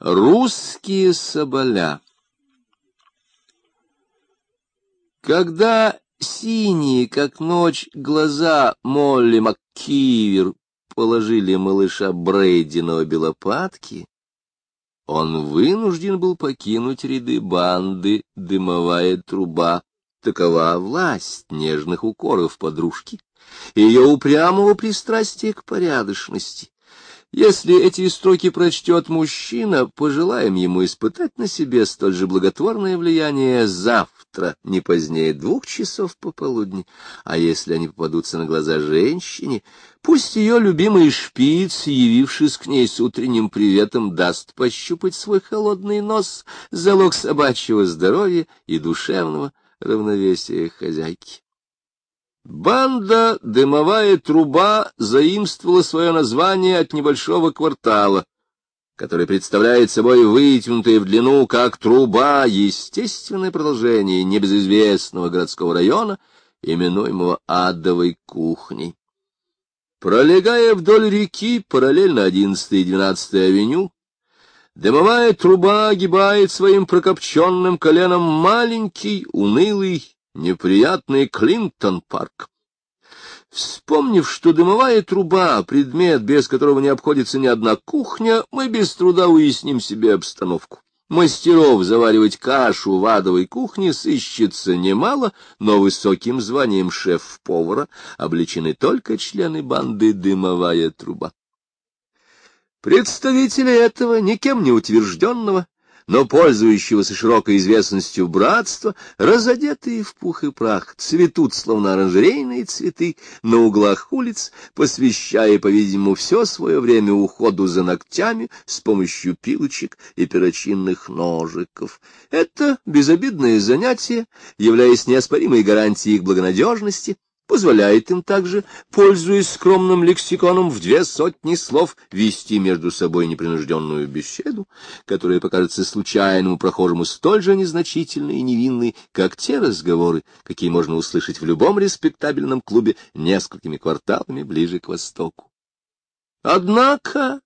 Русские соболя Когда синие, как ночь, глаза Молли МакКивер положили малыша Брейди на обе лопатки, он вынужден был покинуть ряды банды «Дымовая труба». Такова власть нежных укоров подружки, ее упрямого пристрастия к порядочности. Если эти строки прочтет мужчина, пожелаем ему испытать на себе столь же благотворное влияние завтра, не позднее двух часов пополудни. А если они попадутся на глаза женщине, пусть ее любимый шпиц, явившись к ней с утренним приветом, даст пощупать свой холодный нос, залог собачьего здоровья и душевного равновесия хозяйки. Банда «Дымовая труба» заимствовала свое название от небольшого квартала, который представляет собой вытянутое в длину, как труба, естественное продолжение небезызвестного городского района, именуемого Адовой кухней. Пролегая вдоль реки, параллельно 11 и 12 авеню, дымовая труба огибает своим прокопченным коленом маленький, унылый, неприятный Клинтон-парк. Вспомнив, что дымовая труба — предмет, без которого не обходится ни одна кухня, мы без труда уясним себе обстановку. Мастеров заваривать кашу в адовой кухне сыщется немало, но высоким званием шеф-повара обличены только члены банды «Дымовая труба». Представители этого, никем не утвержденного, но пользующегося широкой известностью братства, разодетые в пух и прах, цветут, словно оранжерейные цветы, на углах улиц, посвящая, по-видимому, все свое время уходу за ногтями с помощью пилочек и перочинных ножиков. Это безобидное занятие, являясь неоспоримой гарантией их благонадежности, позволяет им также, пользуясь скромным лексиконом в две сотни слов, вести между собой непринужденную беседу, которая покажется случайному прохожему столь же незначительной и невинной, как те разговоры, какие можно услышать в любом респектабельном клубе несколькими кварталами ближе к востоку. Однако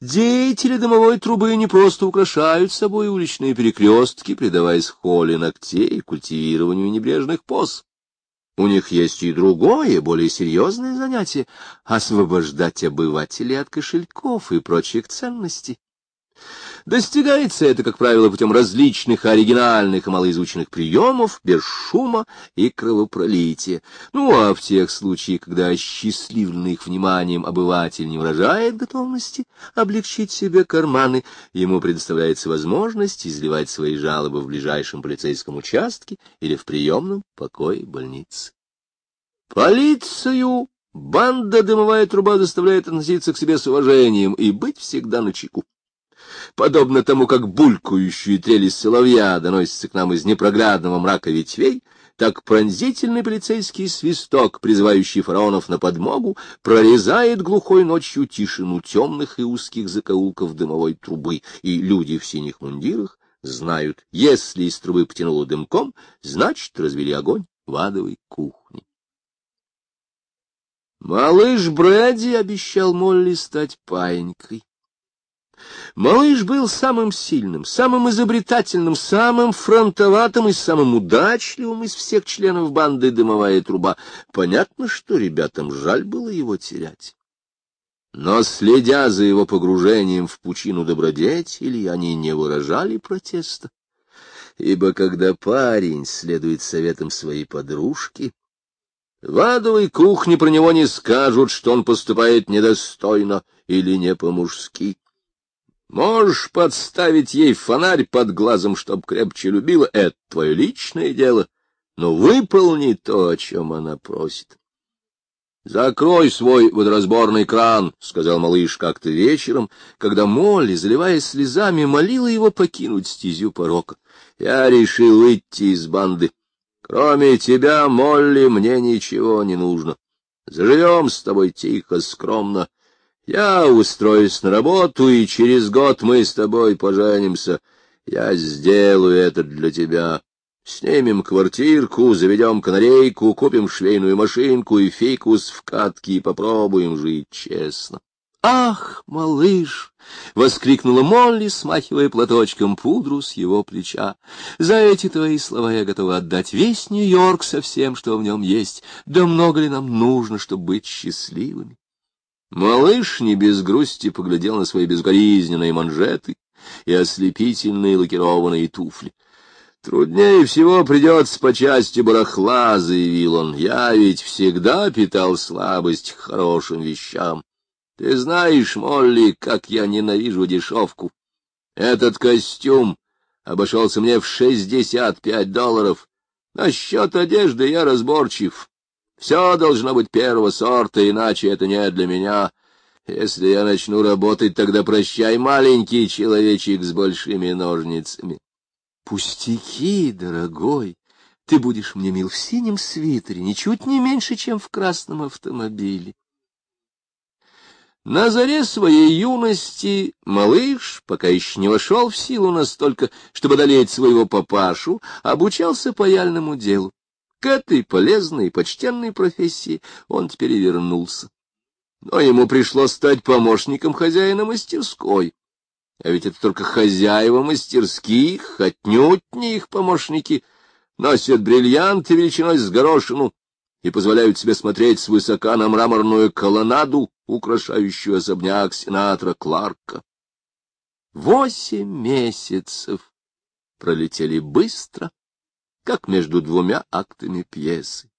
Деятели дымовой трубы не просто украшают собой уличные перекрестки, предаваясь холле ногтей и культивированию небрежных поз. У них есть и другое, более серьезное занятие — освобождать обывателей от кошельков и прочих ценностей. Достигается это, как правило, путем различных оригинальных и малоизученных приемов, без шума и кровопролития. Ну, а в тех случаях, когда осчастливленный их вниманием обыватель не выражает готовности облегчить себе карманы, ему предоставляется возможность изливать свои жалобы в ближайшем полицейском участке или в приемном покое больницы. Полицию банда «Дымовая труба» заставляет относиться к себе с уважением и быть всегда начеку подобно тому, как булькающие трели соловья доносятся к нам из непроглядного мрака ветвей, так пронзительный полицейский свисток, призывающий фараонов на подмогу, прорезает глухой ночью тишину темных и узких закоулков дымовой трубы, и люди в синих мундирах знают, если из трубы потянуло дымком, значит, развели огонь в адовой кухне. Малыш Брэди обещал Молли стать паинькой. Малыш был самым сильным, самым изобретательным, самым фронтоватым и самым удачливым из всех членов банды «Дымовая труба». Понятно, что ребятам жаль было его терять. Но, следя за его погружением в пучину добродетели, они не выражали протеста. Ибо когда парень следует советам своей подружки, в адовой кухне про него не скажут, что он поступает недостойно или не по-мужски. Можешь подставить ей фонарь под глазом, чтоб крепче любила, это твое личное дело, но выполни то, о чем она просит. — Закрой свой водоразборный кран, — сказал малыш как-то вечером, когда Молли, заливаясь слезами, молила его покинуть стезю порока. Я решил выйти из банды. Кроме тебя, Молли, мне ничего не нужно. Заживем с тобой тихо, скромно. Я устроюсь на работу, и через год мы с тобой поженимся. Я сделаю это для тебя. Снимем квартирку, заведем канарейку, купим швейную машинку и фикус в катке и попробуем жить честно. «Ах, малыш!» — воскликнула Молли, смахивая платочком пудру с его плеча. «За эти твои слова я готова отдать весь Нью-Йорк со всем, что в нем есть. Да много ли нам нужно, чтобы быть счастливыми?» Малыш не без грусти поглядел на свои безгоризненные манжеты и ослепительные лакированные туфли. «Труднее всего придется по части барахла», — заявил он. «Я ведь всегда питал слабость к хорошим вещам. Ты знаешь, Молли, как я ненавижу дешевку. Этот костюм обошелся мне в шестьдесят пять долларов. Насчет одежды я разборчив. Все должно быть первого сорта, иначе это не для меня. Если я начну работать, тогда прощай, маленький человечек с большими ножницами. Пустяки, дорогой. Ты будешь мне мил в синем свитере, ничуть не меньше, чем в красном автомобиле. На заре своей юности малыш, пока еще не вошел в силу настолько, чтобы одолеть своего папашу, обучался паяльному делу. К этой полезной и почтенной профессии он теперь вернулся. Но ему пришлось стать помощником хозяина мастерской. А ведь это только хозяева мастерских, отнюдь не их помощники, носят бриллианты величиной с горошину и позволяют себе смотреть свысока на мраморную колоннаду, украшающую особняк сенатора Кларка. Восемь месяцев пролетели быстро, как между двумя актами пьесы.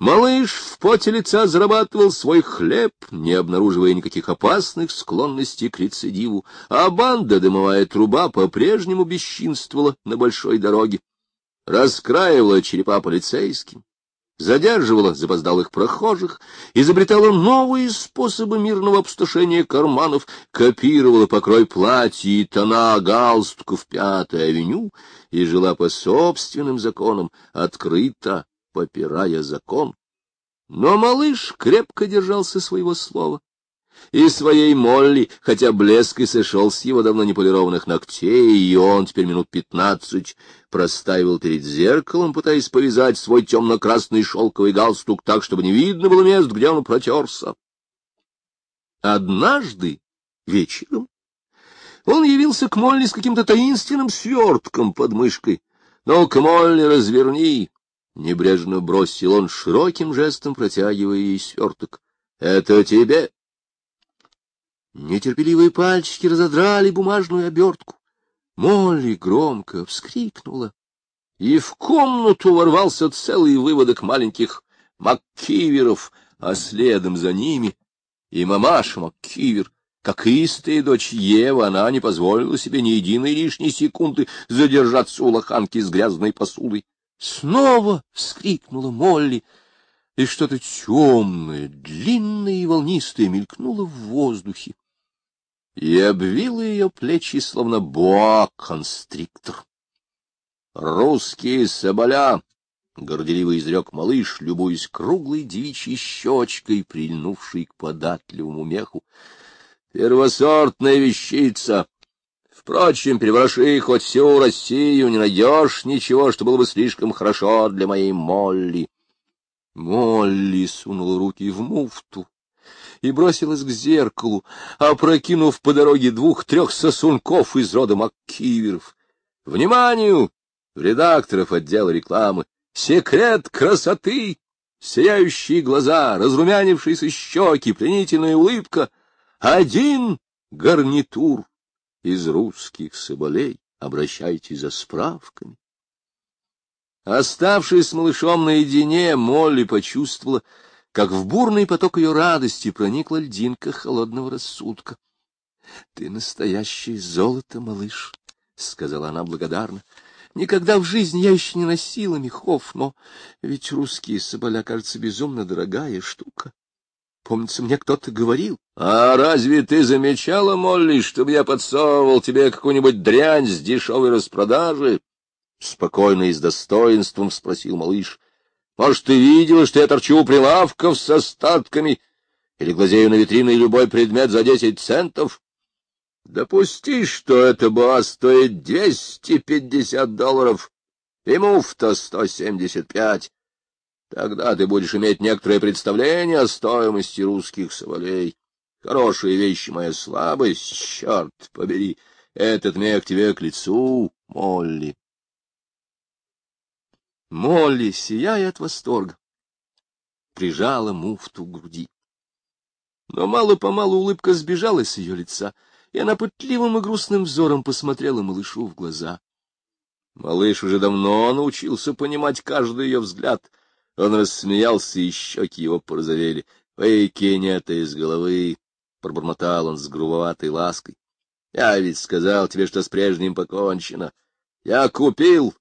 Малыш в поте лица зарабатывал свой хлеб, не обнаруживая никаких опасных склонностей к рецидиву, а банда дымовая труба по-прежнему бесчинствовала на большой дороге, раскраивала черепа полицейским, задерживала запоздалых прохожих, изобретала новые способы мирного обстушения карманов, копировала покрой платья и тона галстуков Пятой авеню и жила по собственным законам, открыто попирая закон. Но малыш крепко держался своего слова и своей Молли, хотя блеск и сошел с его давно неполированных ногтей, и он теперь минут пятнадцать простаивал перед зеркалом, пытаясь повязать свой темно-красный шелковый галстук так, чтобы не видно было мест, где он протерся. Однажды вечером он явился к Молли с каким-то таинственным свертком под мышкой. «Ну-ка, Молли, разверни!» — небрежно бросил он широким жестом, протягивая ей сверток. — Это тебе. Нетерпеливые пальчики разодрали бумажную обертку. Молли громко вскрикнула, и в комнату ворвался целый выводок маленьких маккиверов, а следом за ними и мамаша маккивер. Как истая дочь Ева, она не позволила себе ни единой лишней секунды задержаться у лоханки с грязной посудой. Снова вскрикнула Молли, и что-то темное, длинное и волнистое мелькнуло в воздухе и обвил ее плечи, словно боа-констриктор. «Русские соболя!» — горделиво изрек малыш, любуясь круглой девичьей щечкой, прильнувшей к податливому меху. «Первосортная вещица! Впрочем, перевороши хоть всю Россию, не найдешь ничего, что было бы слишком хорошо для моей Молли». Молли сунула руки в муфту и бросилась к зеркалу, опрокинув по дороге двух-трех сосунков из рода Маккиверов. Вниманию! Редакторов отдела рекламы. Секрет красоты! Сияющие глаза, разрумянившиеся щеки, пленительная улыбка. Один гарнитур из русских соболей. Обращайтесь за справками. Оставшись с малышом наедине, Молли почувствовала, как в бурный поток ее радости проникла льдинка холодного рассудка. — Ты настоящее золото, малыш, — сказала она благодарно. — Никогда в жизни я еще не носила мехов, но ведь русские соболя, кажется, безумно дорогая штука. Помнится, мне кто-то говорил. — А разве ты замечала, Молли, чтобы я подсовывал тебе какую-нибудь дрянь с дешевой распродажи? — спокойно и с достоинством спросил малыш. Может, ты видела, что я торчу у прилавков с остатками или глазею на витрины любой предмет за десять центов? Допусти, что это была стоит двести пятьдесят долларов, и муфта сто семьдесят пять. Тогда ты будешь иметь некоторое представление о стоимости русских соболей. Хорошие вещи — моя слабость, черт побери. Этот мех тебе к лицу, Молли. Молли, сияя от восторга, прижала муфту к груди. Но мало-помалу улыбка сбежала с ее лица, и она пытливым и грустным взором посмотрела малышу в глаза. Малыш уже давно научился понимать каждый ее взгляд. Он рассмеялся, и щеки его порозовели. — Выкинь это из головы, — пробормотал он с грубоватой лаской. — Я ведь сказал тебе, что с прежним покончено. Я купил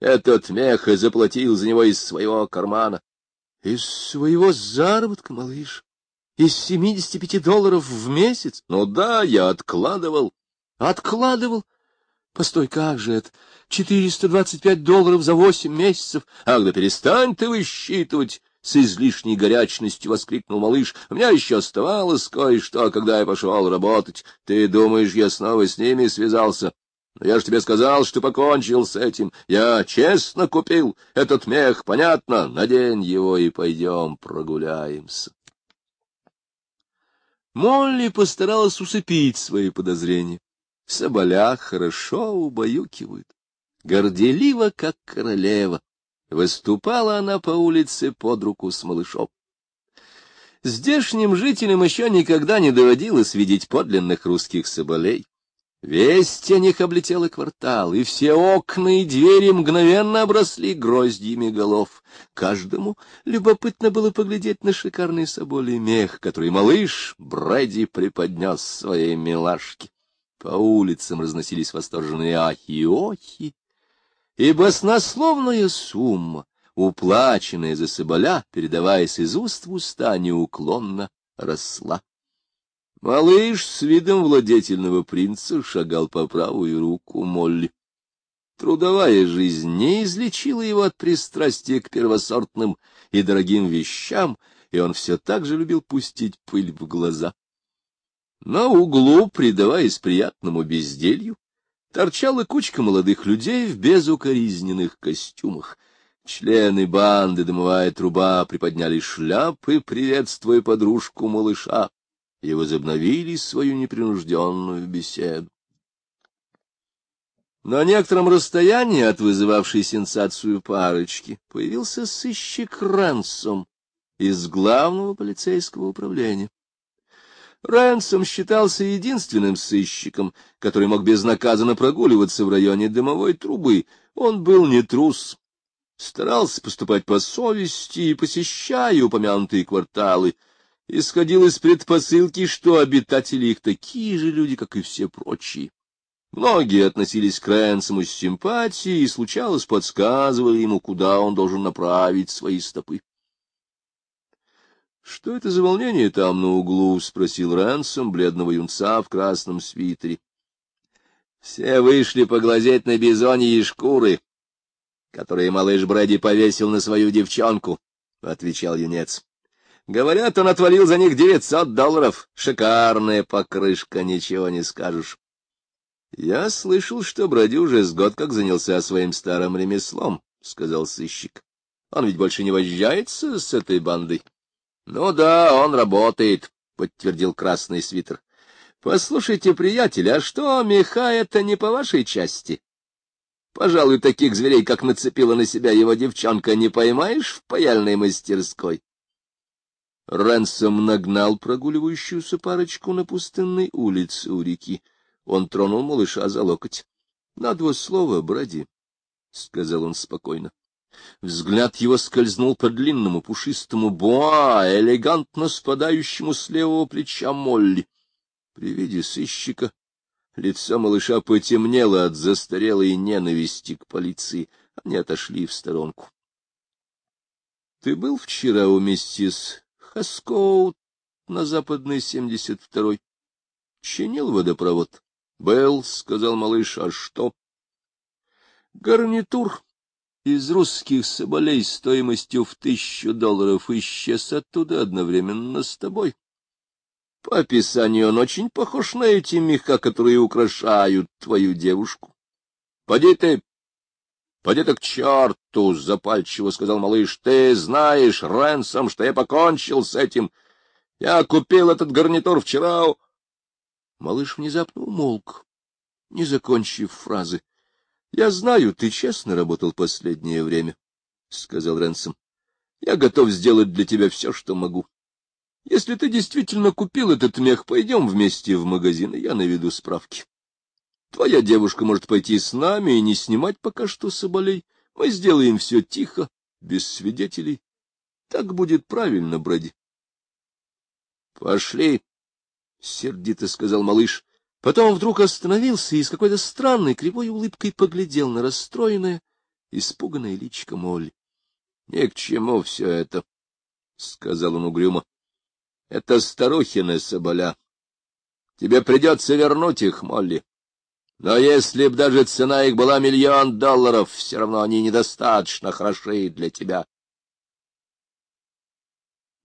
этот мех и заплатил за него из своего кармана. — Из своего заработка, малыш? Из семидесяти пяти долларов в месяц? Ну да, я откладывал. Откладывал? Постой, как же это? Четыреста двадцать пять долларов за восемь месяцев? Ах, да перестань ты высчитывать! С излишней горячностью воскликнул малыш. У меня еще оставалось кое-что, когда я пошел работать. Ты думаешь, я снова с ними связался? Но я же тебе сказал, что покончил с этим. Я честно купил этот мех, понятно? Надень его и пойдем прогуляемся. Молли постаралась усыпить свои подозрения. Соболя хорошо убаюкивают. Горделиво, как королева, выступала она по улице под руку с малышом. Здешним жителям еще никогда не доводилось видеть подлинных русских соболей. Весть о них облетела квартал, и все окна и двери мгновенно обросли гроздьями голов. Каждому любопытно было поглядеть на шикарный соболий мех, который малыш Брэди преподнес своей милашке. По улицам разносились восторженные ахи и охи, и баснословная сумма, уплаченная за соболя, передаваясь из уст в уста, неуклонно росла. Малыш с видом владетельного принца шагал по правую руку Молли. Трудовая жизнь не излечила его от пристрастия к первосортным и дорогим вещам, и он все так же любил пустить пыль в глаза. На углу, предаваясь приятному безделью, торчала кучка молодых людей в безукоризненных костюмах. Члены банды «Дымовая труба» приподняли шляпы, приветствуя подружку малыша и возобновили свою непринужденную беседу. На некотором расстоянии от вызывавшей сенсацию парочки появился сыщик Рэнсом из главного полицейского управления. Рэнсом считался единственным сыщиком, который мог безнаказанно прогуливаться в районе дымовой трубы. Он был не трус, старался поступать по совести и, посещая упомянутые кварталы, исходил из предпосылки, что обитатели их такие же люди, как и все прочие. Многие относились к Рэнсому с симпатией и, случалось, подсказывали ему, куда он должен направить свои стопы. — Что это за волнение там на углу? — спросил Рэнсом бледного юнца в красном свитере. — Все вышли поглазеть на бизоньи шкуры, которые малыш Брэди повесил на свою девчонку, — отвечал юнец. Говорят, он отвалил за них девятьсот долларов. Шикарная покрышка, ничего не скажешь. Я слышал, что Броди уже с год как занялся своим старым ремеслом, — сказал сыщик. Он ведь больше не возжается с этой бандой. — Ну да, он работает, — подтвердил красный свитер. — Послушайте, приятель, а что, меха это не по вашей части? Пожалуй, таких зверей, как нацепила на себя его девчонка, не поймаешь в паяльной мастерской. Рэнсом нагнал прогуливающуюся парочку на пустынной улице у реки. Он тронул малыша за локоть. — На два слова, броди, — сказал он спокойно. Взгляд его скользнул по длинному пушистому буа, элегантно спадающему с левого плеча Молли. При виде сыщика лицо малыша потемнело от застарелой ненависти к полиции. Они отошли в сторонку. — Ты был вчера у миссис Хаскоут на западной 72-й. Чинил водопровод. — Был, — сказал малыш, — а что? — Гарнитур из русских соболей стоимостью в тысячу долларов исчез оттуда одновременно с тобой. По описанию он очень похож на эти меха, которые украшают твою девушку. — Поди ты, поди ты к черту, — запальчиво сказал малыш, — ты знаешь, Рэнсом, что я покончил с этим. Я купил этот гарнитур вчера. Малыш внезапно умолк, не закончив фразы. — Я знаю, ты честно работал последнее время, — сказал Ренсом. — Я готов сделать для тебя все, что могу. Если ты действительно купил этот мех, пойдем вместе в магазин, и я наведу справки. Твоя девушка может пойти с нами и не снимать пока что соболей. Мы сделаем все тихо, без свидетелей. Так будет правильно, Брэди. — Пошли, — сердито сказал малыш. Потом вдруг остановился и с какой-то странной кривой улыбкой поглядел на расстроенное, испуганное личико Молли. — Ни к чему все это, — сказал он угрюмо. — Это старухины соболя. Тебе придется вернуть их, Молли. Но если б даже цена их была миллион долларов, все равно они недостаточно хороши для тебя.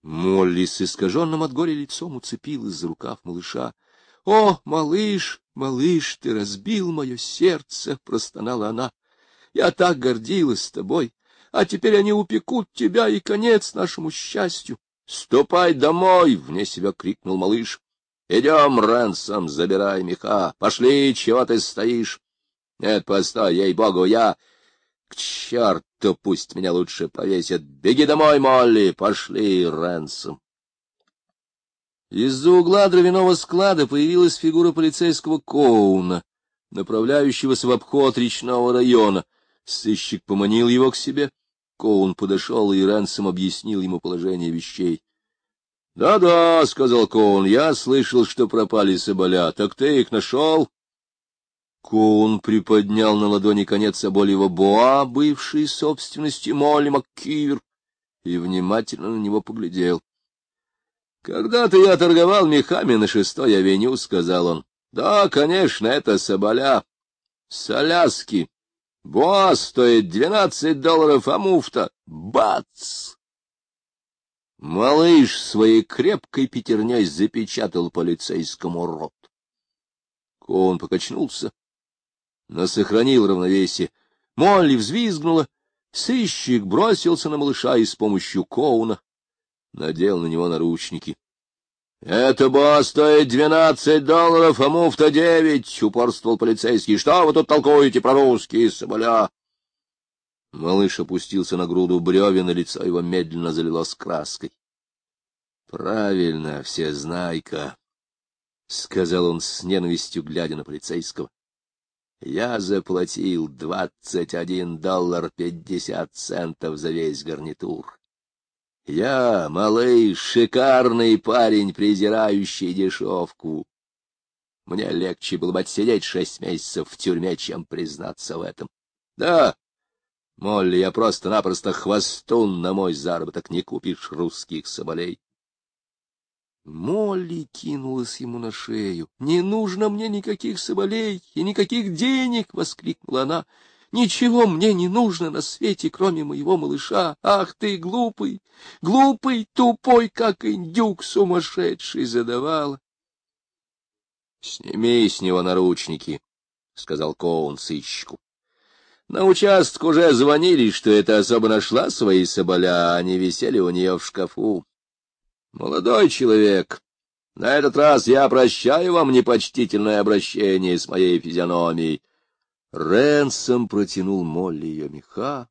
Молли с искаженным от горя лицом уцепилась за рукав малыша. — О, малыш, малыш, ты разбил мое сердце! — простонала она. — Я так гордилась тобой, а теперь они упекут тебя, и конец нашему счастью. — Ступай домой! — вне себя крикнул малыш. — Идем, Рэнсом, забирай меха. Пошли, чего ты стоишь? — Нет, постой, ей-богу, я... К черту, пусть меня лучше повесят. Беги домой, Молли, пошли, Рэнсом. Из-за угла дровяного склада появилась фигура полицейского Коуна, направляющегося в обход речного района. Сыщик поманил его к себе. Коун подошел, и Рэнсом объяснил ему положение вещей. «Да — Да-да, — сказал Коун, — я слышал, что пропали соболя. Так ты их нашел? Коун приподнял на ладони конец соболева боа, бывшей собственностью Молли МакКивер, и внимательно на него поглядел. Когда-то я торговал мехами на шестой авеню, — сказал он. — Да, конечно, это соболя. Соляски. Боа стоит двенадцать долларов, а муфта — бац! Малыш своей крепкой пятерней запечатал полицейскому рот. Коун покачнулся, но сохранил равновесие. Молли взвизгнула, сыщик бросился на малыша и с помощью Коуна надел на него наручники. — Это босс стоит двенадцать долларов, а муфта девять, — упорствовал полицейский. — Что вы тут толкуете про русские соболя? Малыш опустился на груду бревен, и лицо его медленно залилось краской. — Правильно, все знайка, — сказал он с ненавистью, глядя на полицейского. — Я заплатил двадцать один доллар пятьдесят центов за весь гарнитур. Я, малый, шикарный парень, презирающий дешевку. Мне легче было бы отсидеть шесть месяцев в тюрьме, чем признаться в этом. Да, Молли, я просто-напросто хвостун на мой заработок, не купишь русских соболей. Молли кинулась ему на шею. — Не нужно мне никаких соболей и никаких денег! — воскликнула она. Ничего мне не нужно на свете, кроме моего малыша. Ах ты, глупый, глупый, тупой, как индюк сумасшедший задавала. — Сними с него наручники, — сказал Коун сыщику. На участок уже звонили, что эта особа нашла свои соболя, а они висели у нее в шкафу. Молодой человек, на этот раз я прощаю вам непочтительное обращение с моей физиономией. Ренсом протянул Молли ее меха.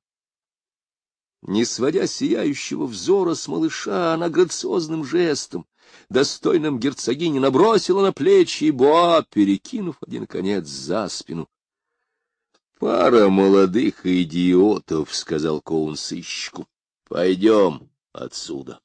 Не сводя сияющего взора с малыша, она грациозным жестом, достойным герцогини, набросила на плечи Боа, перекинув один конец за спину. — Пара молодых идиотов, — сказал Коун сыщику. — Пойдем отсюда.